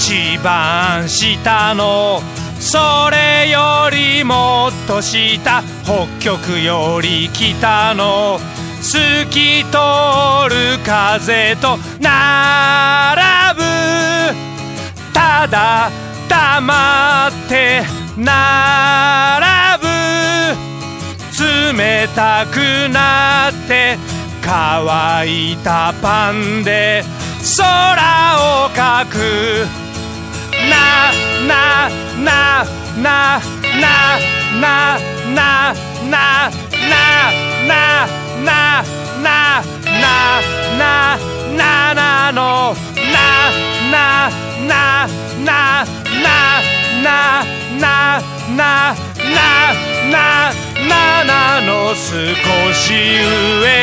一番下の。それよりもっと下北極より北の。透き通る風と並ぶ。ただ黙って並ぶ。冷たくなって乾いたパンで空をかく。少し上